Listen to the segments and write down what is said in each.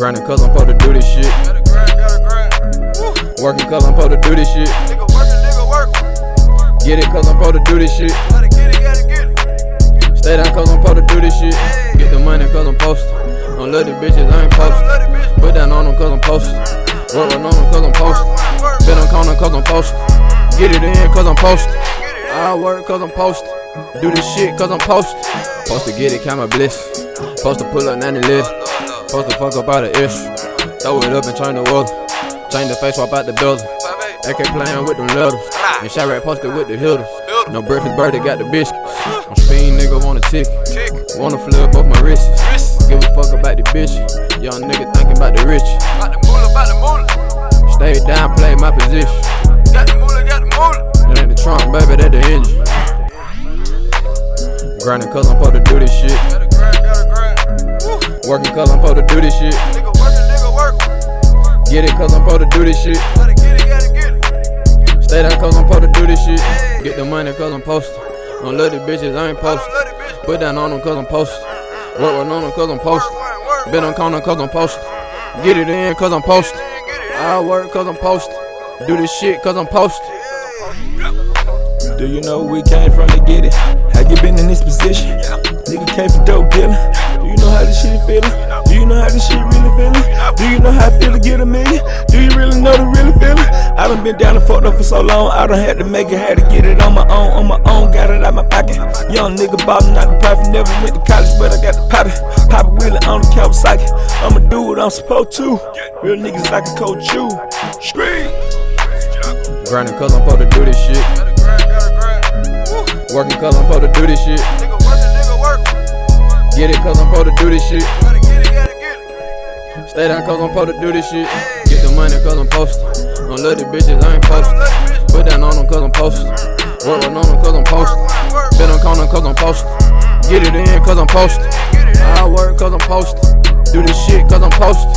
Grinding cause I'm supposed to do this shit. Gotta grind, gotta grind. Working cause I'm supposed to do this shit. Nigga working, nigga work. Get it cause I'm supposed to do this shit. Gotta get it, gotta get it. Stay down cause I'm supposed to do this shit. Get the money cause I'm posted. Don't love these bitches, I ain't posted. Love it, bitch. Put down on them cause I'm posted. Work on them cause I'm posted. Been on corner cause I'm posted. Get it in cause I'm posted. Get it. I work cause I'm posted. Do this shit cause I'm posted. Supposed to get it, count my bliss. Supposed to pull up 90 list. Supposed to fuck up out the issue. Throw it up and change the weather. Change the face, swap out the building. AK playing with them letters. And right posted with the hitters. No breakfast birthday got the biscuits. I'm speeding, nigga want a ticket. Tick. Wanna flip off my wrists. Wrist. Give a fuck about the bitch. Young nigga thinking about the rich. About about. Stay down, play my position. Got the moolah, got the moolah. Ain't the trunk, baby, that the engine. Grinding cause I'm supposed to do this shit. Working cause I'm supposed to do this shit. Nigga nigga work. Get it cause I'm supposed to do this shit. Gotta get it, gotta get it. Stay down cause I'm supposed to do this shit. Get the money cause I'm posted. Don't love the bitches, I ain't posted. don't love it, bitch. Put down on them uh-uh. cause I'm posted. Work on them cause I'm posted. Been on corner cause I'm posted. Get it in cause I'm posted. Then get it. I work cause I'm posted. Do this shit cause I'm posted. Do you know we came from to get it? How you been in this position? Nigga came from dope dealing. Do you know how this shit feeling? Do you know how this shit really feeling? Do you know how I feel to get a million? Do you really know the really feeling? I done been down and fucked up for so long. I done had to make it, had to get it on my own, on my own. Got it out my pocket. Young nigga ballin', not the private. Never went to college, but I got the poppin'. Poppin' wheelin' on the Kawasaki. I'ma do what I'm supposed to. Real niggas like a coach you. Scream. Grinding cause I'm supposed to do this shit. Working cause I'm supposed to do this shit. Nigga working, nigga work. Get it cause I'm supposed to do this shit. Gotta get it, gotta get it. Stay down cause I'm supposed to do this shit. Get the money cause I'm posted. Don't love these bitches, I ain't posted. Love it, bitch. Put down on them cause I'm posted. Work on them cause I'm posted. Been on corner cause I'm posted. Get it in cause I'm posted. I work cause I'm posted. Do this shit cause I'm posted.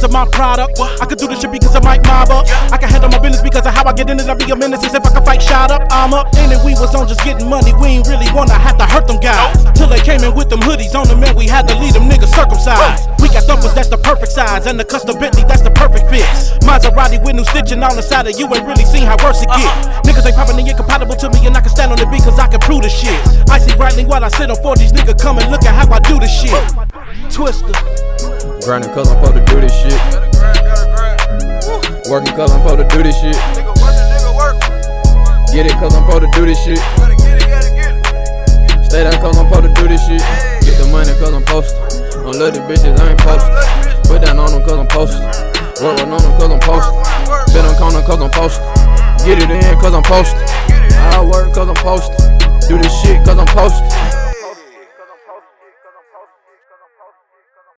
Because of my product. I could do this shit because of Mike Mobber. I can handle my business because of how I get in it. I be a menace as if I can fight shot up. I'm up in it. We was on just getting money. We ain't really wanna have to hurt them guys. Till they came in with them hoodies on them and we had to leave them niggas circumcised. We got thumpers that's the perfect size and the custom Bentley that's the perfect fit. Maserati with new stitching on the side of you ain't really seen how worse it get. Uh-huh. Niggas ain't popping, they incompatible to me and I can stand on the beat cause I can prove the shit. I see brightly while I sit on 40s, nigga come and look at how I do the shit. Twister. Grinding cause I'm supposed to do this shit. Gotta grind, gotta grind. Working cause I'm supposed to do this shit. Nigga working, nigga work. Get it cause I'm supposed to do this shit. Gotta get it, gotta get it. Stay down cause I'm supposed to do this shit. Get the money cause I'm posted. Don't love these bitches, I ain't posted. Love it, bitch. Put down on them cause I'm posted. Work on them cause I'm posted. Work, work, Been on corner cause I'm posted. Get it in cause I'm posted. I work cause I'm posted. Do this shit cause I'm posted.